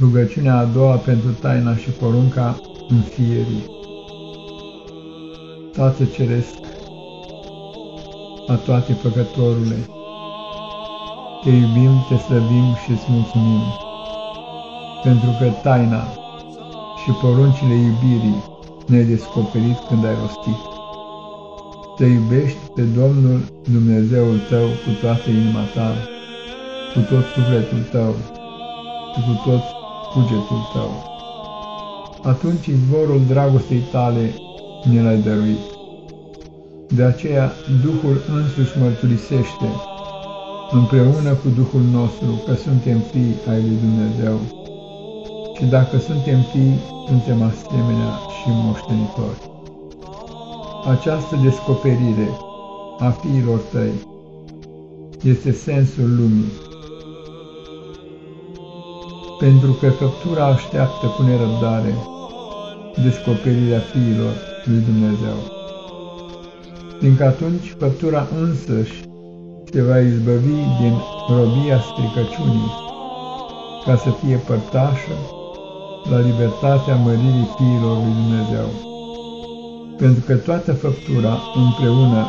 Rugăciunea a doua pentru taina și porunca înfierii. Tată Ceresc, a toate păcătorule, te iubim, te slăbim și îți mulțumim, pentru că taina și poruncile iubirii ne-ai descoperit când ai rostit. Te iubești pe Domnul Dumnezeul tău cu toată inima ta, cu tot sufletul tău și cu tot cugetul tău. Atunci izvorul dragostei tale ne l-ai dăruit. De aceea Duhul însuși mărturisește împreună cu Duhul nostru că suntem fii ai lui Dumnezeu. Și dacă suntem fii, suntem asemenea și moștenitori. Această descoperire a fiilor tăi este sensul lumii pentru că făptura așteaptă cu nerăbdare descoperirea fiilor lui Dumnezeu. Fiindcă atunci făptura însăși se va izbăvi din robia stricăciunii, ca să fie părtașă la libertatea măririi fiilor lui Dumnezeu. Pentru că toată făptura împreună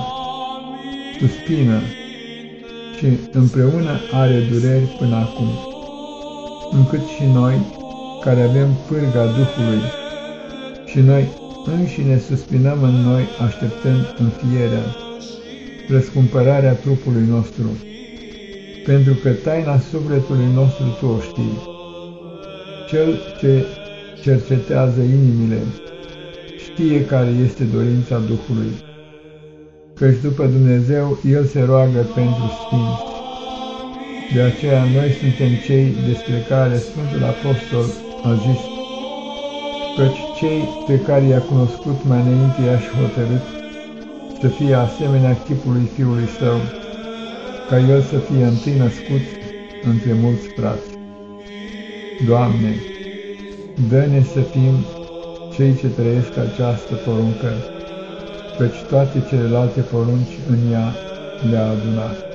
suspină și împreună are dureri până acum încât și noi, care avem pârga Duhului, și noi înșine suspinăm în noi așteptând înfierea, răscumpărarea trupului nostru, pentru că taina sufletului nostru tu o știi. Cel ce cercetează inimile știe care este dorința Duhului, căci după Dumnezeu El se roagă pentru sfinți. De aceea noi suntem cei despre care Sfântul Apostol a zis, căci cei pe care i-a cunoscut mai înainte i-aș și hotărât să fie asemenea chipului Fiului Său, ca El să fie întâi născut între mulți frați. Doamne, dă-ne să fim cei ce trăiesc această poruncă, căci toate celelalte porunci în ea le-a adunat.